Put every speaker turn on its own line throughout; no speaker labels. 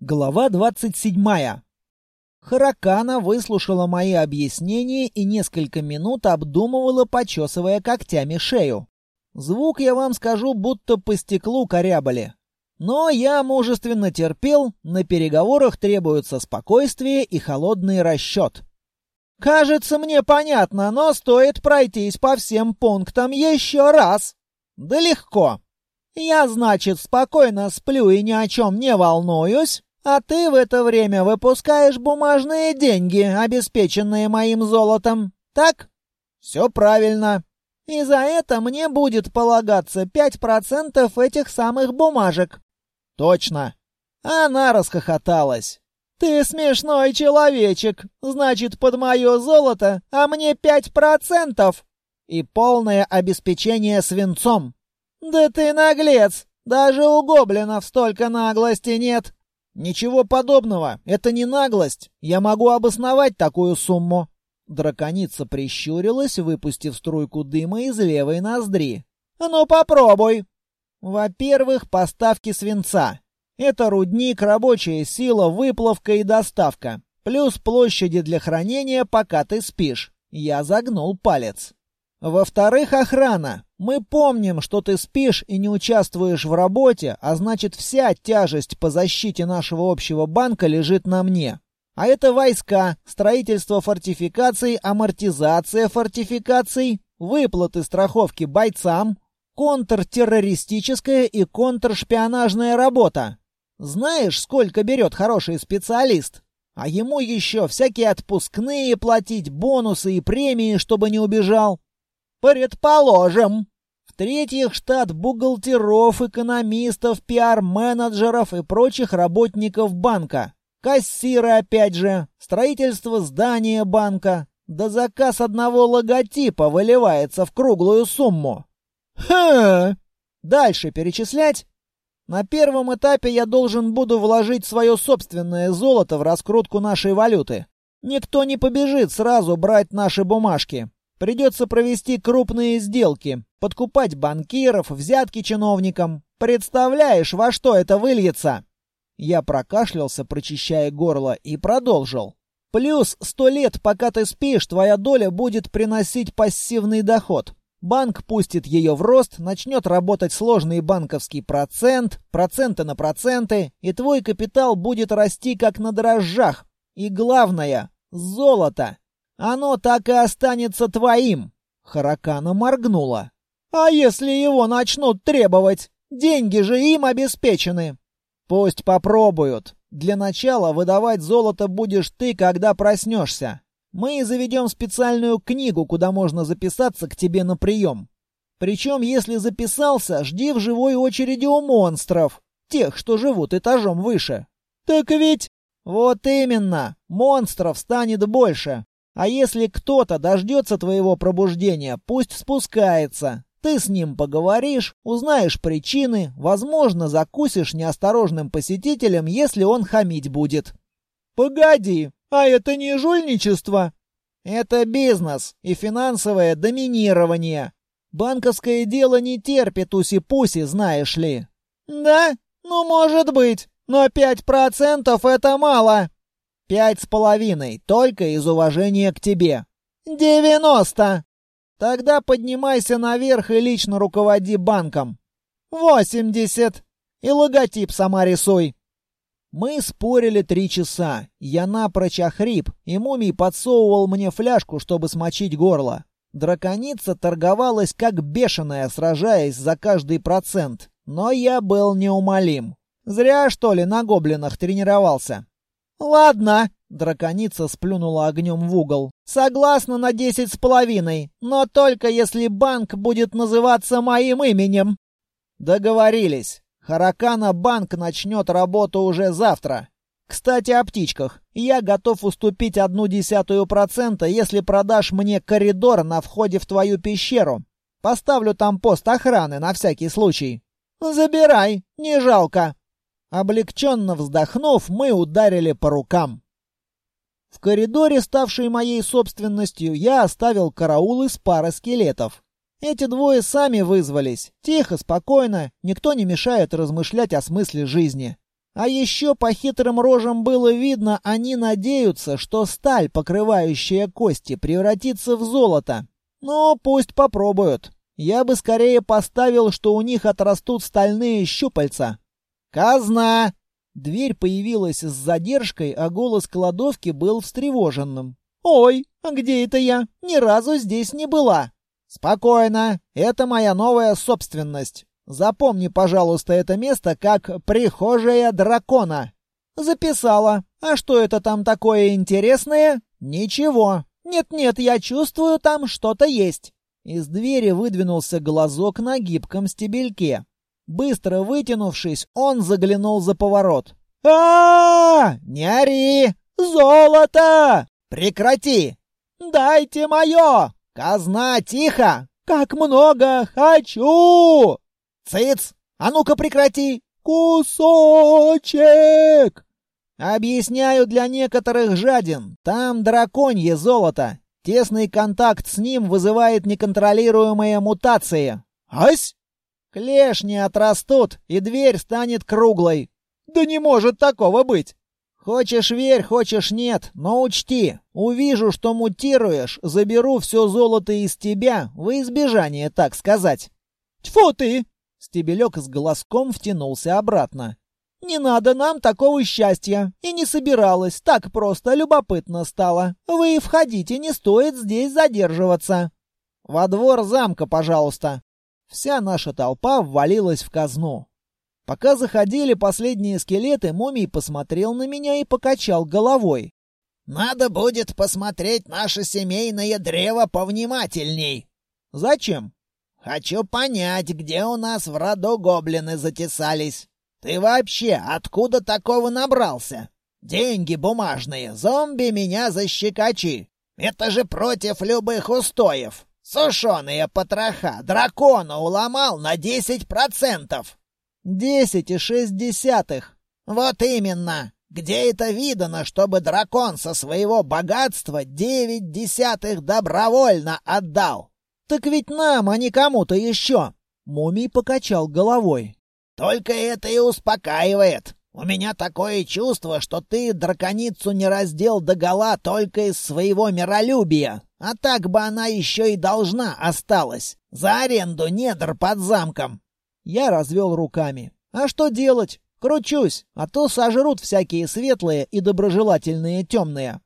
Глава 27. Харакана выслушала мои объяснения и несколько минут обдумывала, почесывая когтями шею. Звук, я вам скажу, будто по стеклу корябали. Но я мужественно терпел, на переговорах требуется спокойствие и холодный расчет. «Кажется, мне понятно, но стоит пройтись по всем пунктам еще раз». «Да легко. Я, значит, спокойно сплю и ни о чем не волнуюсь, а ты в это время выпускаешь бумажные деньги, обеспеченные моим золотом. Так? Все правильно. И за это мне будет полагаться 5% этих самых бумажек. Точно. Она расхохоталась. «Ты смешной человечек. Значит, под мое золото, а мне пять процентов!» «И полное обеспечение свинцом». «Да ты наглец! Даже у гоблинов столько наглости нет!» «Ничего подобного. Это не наглость. Я могу обосновать такую сумму». Драконица прищурилась, выпустив струйку дыма из левой ноздри. «Ну попробуй!» «Во-первых, поставки свинца. Это рудник, рабочая сила, выплавка и доставка. Плюс площади для хранения, пока ты спишь». Я загнул палец. Во-вторых, охрана. Мы помним, что ты спишь и не участвуешь в работе, а значит вся тяжесть по защите нашего общего банка лежит на мне. А это войска, строительство фортификаций, амортизация фортификаций, выплаты страховки бойцам, контртеррористическая и контршпионажная работа. Знаешь, сколько берет хороший специалист? А ему еще всякие отпускные платить, бонусы и премии, чтобы не убежал. Предположим. В-третьих, штат бухгалтеров, экономистов, пиар-менеджеров и прочих работников банка. Кассиры опять же, строительство здания банка. Да заказ одного логотипа выливается в круглую сумму. Ха! Дальше перечислять? На первом этапе я должен буду вложить свое собственное золото в раскрутку нашей валюты. Никто не побежит сразу брать наши бумажки. Придется провести крупные сделки, подкупать банкиров, взятки чиновникам. Представляешь, во что это выльется?» Я прокашлялся, прочищая горло, и продолжил. «Плюс сто лет, пока ты спишь, твоя доля будет приносить пассивный доход. Банк пустит ее в рост, начнет работать сложный банковский процент, проценты на проценты, и твой капитал будет расти как на дрожжах. И главное — золото. Оно так и останется твоим. Харакана моргнула. А если его начнут требовать? Деньги же им обеспечены. Пусть попробуют. Для начала выдавать золото будешь ты, когда проснешься. Мы заведем специальную книгу, куда можно записаться к тебе на прием. Причем, если записался, жди в живой очереди у монстров, тех, что живут этажом выше. Так ведь... Вот именно, монстров станет больше. А если кто-то дождется твоего пробуждения, пусть спускается. Ты с ним поговоришь, узнаешь причины, возможно, закусишь неосторожным посетителем, если он хамить будет. Погоди, а это не жульничество? Это бизнес и финансовое доминирование. Банковское дело не терпит уси-пуси, знаешь ли. Да? Ну, может быть. Но пять процентов это мало. Пять с половиной, только из уважения к тебе. Девяносто! Тогда поднимайся наверх и лично руководи банком. Восемьдесят! И логотип сама рисуй. Мы спорили три часа. Я напрочь охрип, и мумий подсовывал мне фляжку, чтобы смочить горло. Драконица торговалась как бешеная, сражаясь за каждый процент. Но я был неумолим. Зря, что ли, на гоблинах тренировался. «Ладно», — драконица сплюнула огнем в угол. «Согласна на десять с половиной, но только если банк будет называться моим именем». «Договорились. Харакана банк начнет работу уже завтра. Кстати, о птичках. Я готов уступить одну десятую процента, если продашь мне коридор на входе в твою пещеру. Поставлю там пост охраны на всякий случай». «Забирай, не жалко», Облегченно вздохнув, мы ударили по рукам. В коридоре, ставшей моей собственностью, я оставил караул из пары скелетов. Эти двое сами вызвались. Тихо, спокойно, никто не мешает размышлять о смысле жизни. А еще по хитрым рожам было видно, они надеются, что сталь, покрывающая кости, превратится в золото. Но пусть попробуют. Я бы скорее поставил, что у них отрастут стальные щупальца. «Казна!» Дверь появилась с задержкой, а голос кладовки был встревоженным. «Ой, а где это я? Ни разу здесь не была!» «Спокойно, это моя новая собственность. Запомни, пожалуйста, это место как «прихожая дракона». Записала. А что это там такое интересное? Ничего. Нет-нет, я чувствую, там что-то есть. Из двери выдвинулся глазок на гибком стебельке. Быстро вытянувшись, он заглянул за поворот. а, -а, -а Не ори! Золото! Прекрати! Дайте мое! Казна, тихо! Как много хочу! Цыц! А ну-ка прекрати! Кусочек! Объясняю для некоторых жаден. Там драконье золото. Тесный контакт с ним вызывает неконтролируемые мутации. Ась! Клешни отрастут, и дверь станет круглой. Да не может такого быть. Хочешь верь, хочешь нет, но учти, увижу, что мутируешь, заберу все золото из тебя, во избежание, так сказать. Тьфу ты! Стебелек с голоском втянулся обратно. «Не надо нам такого счастья. И не собиралась, так просто любопытно стало. Вы входите, не стоит здесь задерживаться». «Во двор замка, пожалуйста». Вся наша толпа ввалилась в казну. Пока заходили последние скелеты, мумий посмотрел на меня и покачал головой. «Надо будет посмотреть наше семейное древо повнимательней». «Зачем?» Хочу понять, где у нас в роду гоблины затесались. Ты вообще откуда такого набрался? Деньги бумажные, зомби меня защекочи. Это же против любых устоев. Сушеные потроха дракона уломал на десять процентов. Десять и шесть десятых. Вот именно. Где это видано, чтобы дракон со своего богатства девять десятых добровольно отдал? «Так ведь нам, а не кому-то еще!» Мумий покачал головой. «Только это и успокаивает. У меня такое чувство, что ты драконицу не раздел догола только из своего миролюбия. А так бы она еще и должна осталась. За аренду недр под замком». Я развел руками. «А что делать? Кручусь, а то сожрут всякие светлые и доброжелательные темные».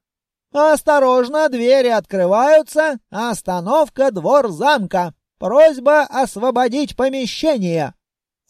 «Осторожно, двери открываются! Остановка двор замка! Просьба освободить помещение!»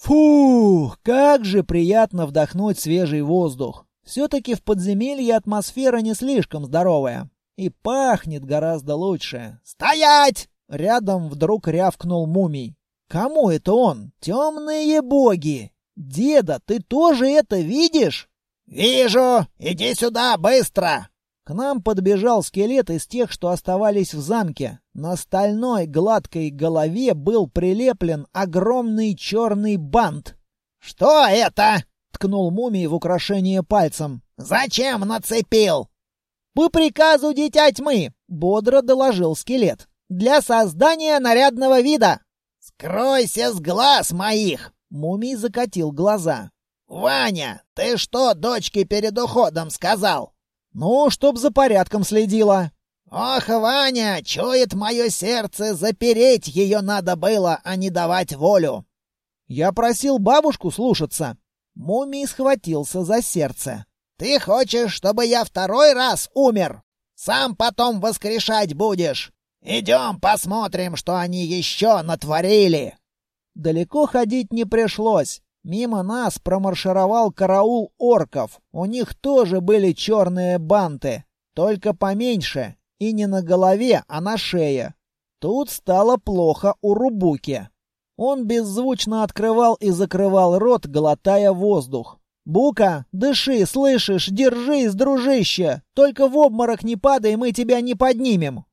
Фух, как же приятно вдохнуть свежий воздух. Все-таки в подземелье атмосфера не слишком здоровая. И пахнет гораздо лучше. «Стоять!» Рядом вдруг рявкнул мумий. «Кому это он? Темные боги! Деда, ты тоже это видишь?» «Вижу! Иди сюда, быстро!» К нам подбежал скелет из тех, что оставались в замке. На стальной гладкой голове был прилеплен огромный черный бант. «Что это?» — ткнул мумий в украшение пальцем. «Зачем нацепил?» «По приказу Дитя Тьмы», — бодро доложил скелет. «Для создания нарядного вида». «Скройся с глаз моих!» — мумий закатил глаза. «Ваня, ты что дочке перед уходом сказал?» «Ну, чтоб за порядком следила». «Ох, Ваня, чует мое сердце, запереть ее надо было, а не давать волю». «Я просил бабушку слушаться». Мумий схватился за сердце. «Ты хочешь, чтобы я второй раз умер? Сам потом воскрешать будешь. Идем посмотрим, что они еще натворили». Далеко ходить не пришлось. Мимо нас промаршировал караул орков. У них тоже были черные банты, только поменьше, и не на голове, а на шее. Тут стало плохо у Рубуки. Он беззвучно открывал и закрывал рот, глотая воздух. «Бука, дыши, слышишь, держись, дружище! Только в обморок не падай, мы тебя не поднимем!»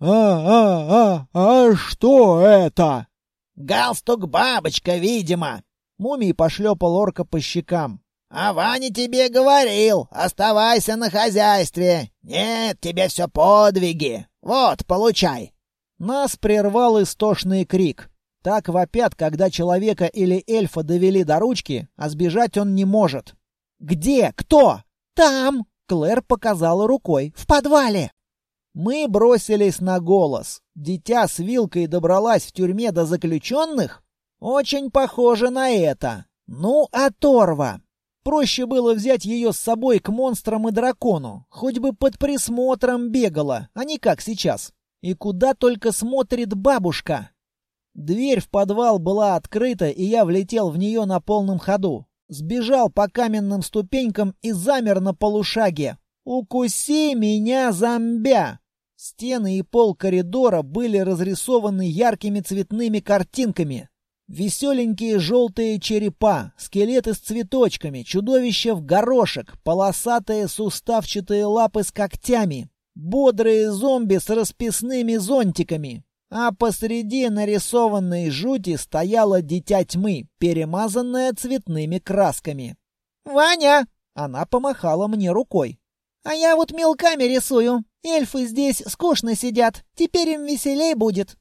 «А-а-а, а что это?» «Галстук бабочка, видимо!» Мумий пошлепал орка по щекам. «А Ваня тебе говорил, оставайся на хозяйстве. Нет, тебе все подвиги. Вот, получай». Нас прервал истошный крик. Так вопят, когда человека или эльфа довели до ручки, а сбежать он не может. «Где? Кто?» «Там!» — Клэр показала рукой. «В подвале!» Мы бросились на голос. Дитя с вилкой добралась в тюрьме до заключенных? Очень похоже на это. Ну, оторва. Проще было взять ее с собой к монстрам и дракону. Хоть бы под присмотром бегала, а не как сейчас. И куда только смотрит бабушка. Дверь в подвал была открыта, и я влетел в нее на полном ходу. Сбежал по каменным ступенькам и замер на полушаге. «Укуси меня, зомбя!» Стены и пол коридора были разрисованы яркими цветными картинками. Веселенькие желтые черепа, скелеты с цветочками, чудовища в горошек, полосатые суставчатые лапы с когтями, бодрые зомби с расписными зонтиками. А посреди нарисованной жути стояло дитя тьмы, перемазанное цветными красками. «Ваня!» — она помахала мне рукой. «А я вот мелками рисую. Эльфы здесь скучно сидят. Теперь им веселей будет».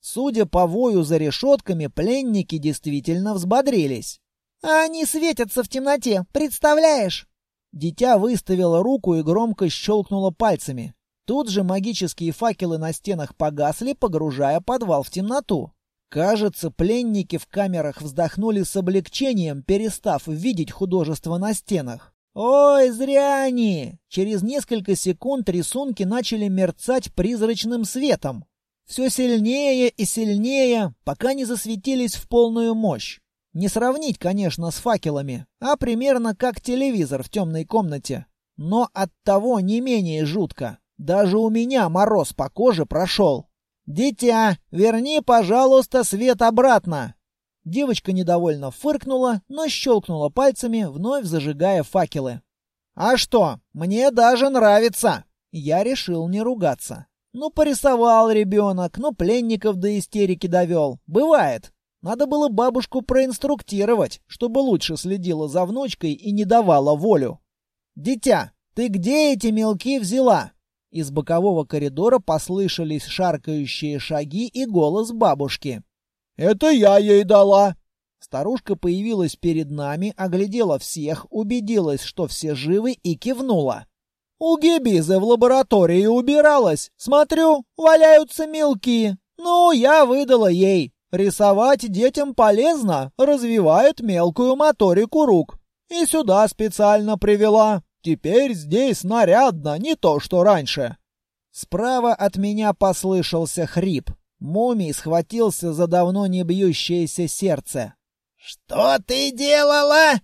Судя по вою за решетками, пленники действительно взбодрились. «А они светятся в темноте, представляешь?» Дитя выставило руку и громко щелкнуло пальцами. Тут же магические факелы на стенах погасли, погружая подвал в темноту. Кажется, пленники в камерах вздохнули с облегчением, перестав видеть художество на стенах. Ой, зря они! Через несколько секунд рисунки начали мерцать призрачным светом. Все сильнее и сильнее, пока не засветились в полную мощь. Не сравнить, конечно, с факелами, а примерно как телевизор в темной комнате. Но от того не менее жутко. Даже у меня мороз по коже прошел. «Дитя, верни, пожалуйста, свет обратно!» Девочка недовольно фыркнула, но щелкнула пальцами, вновь зажигая факелы. «А что, мне даже нравится!» Я решил не ругаться. Ну, порисовал ребенок, ну, пленников до истерики довел. Бывает. Надо было бабушку проинструктировать, чтобы лучше следила за внучкой и не давала волю. «Дитя, ты где эти мелки взяла?» Из бокового коридора послышались шаркающие шаги и голос бабушки. «Это я ей дала!» Старушка появилась перед нами, оглядела всех, убедилась, что все живы и кивнула. У Гебизы в лаборатории убиралась. Смотрю, валяются мелки. Ну, я выдала ей. Рисовать детям полезно, развивает мелкую моторику рук. И сюда специально привела. Теперь здесь нарядно, не то что раньше. Справа от меня послышался хрип. Мумий схватился за давно не бьющееся сердце. «Что ты делала?»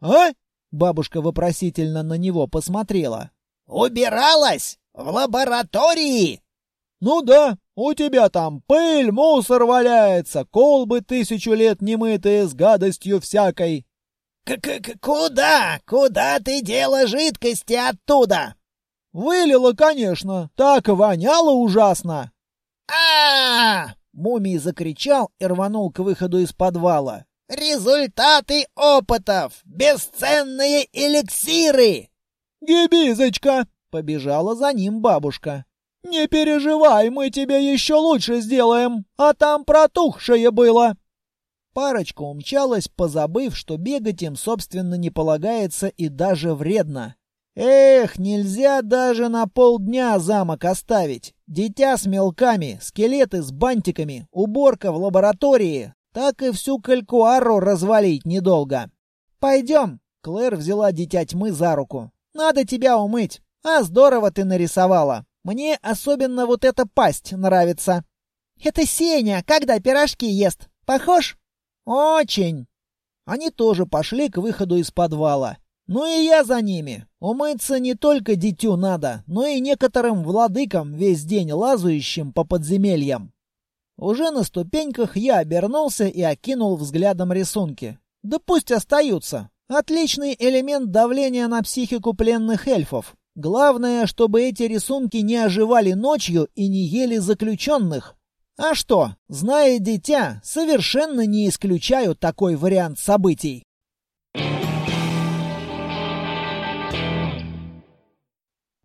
«А?» Бабушка вопросительно на него посмотрела. «Убиралась? В лаборатории?» «Ну да, у тебя там пыль, мусор валяется, колбы тысячу лет немытые с гадостью всякой». К -к -к «Куда? Куда ты дела жидкости оттуда?» «Вылила, конечно, так воняло ужасно». А, -а, -а Мумий закричал и рванул к выходу из подвала. «Результаты опытов! Бесценные эликсиры!» «Гибизочка!» — побежала за ним бабушка. «Не переживай, мы тебе еще лучше сделаем, а там протухшее было!» Парочка умчалась, позабыв, что бегать им, собственно, не полагается и даже вредно. Эх, нельзя даже на полдня замок оставить. Дитя с мелками, скелеты с бантиками, уборка в лаборатории. Так и всю калькуару развалить недолго. «Пойдем!» — Клэр взяла дитя тьмы за руку. Надо тебя умыть. А здорово ты нарисовала. Мне особенно вот эта пасть нравится. Это Сеня, когда пирожки ест. Похож? Очень. Они тоже пошли к выходу из подвала. Ну и я за ними. Умыться не только дитю надо, но и некоторым владыкам, весь день лазающим по подземельям. Уже на ступеньках я обернулся и окинул взглядом рисунки. Да пусть остаются. Отличный элемент давления на психику пленных эльфов. Главное, чтобы эти рисунки не оживали ночью и не ели заключенных. А что, зная дитя, совершенно не исключаю такой вариант событий.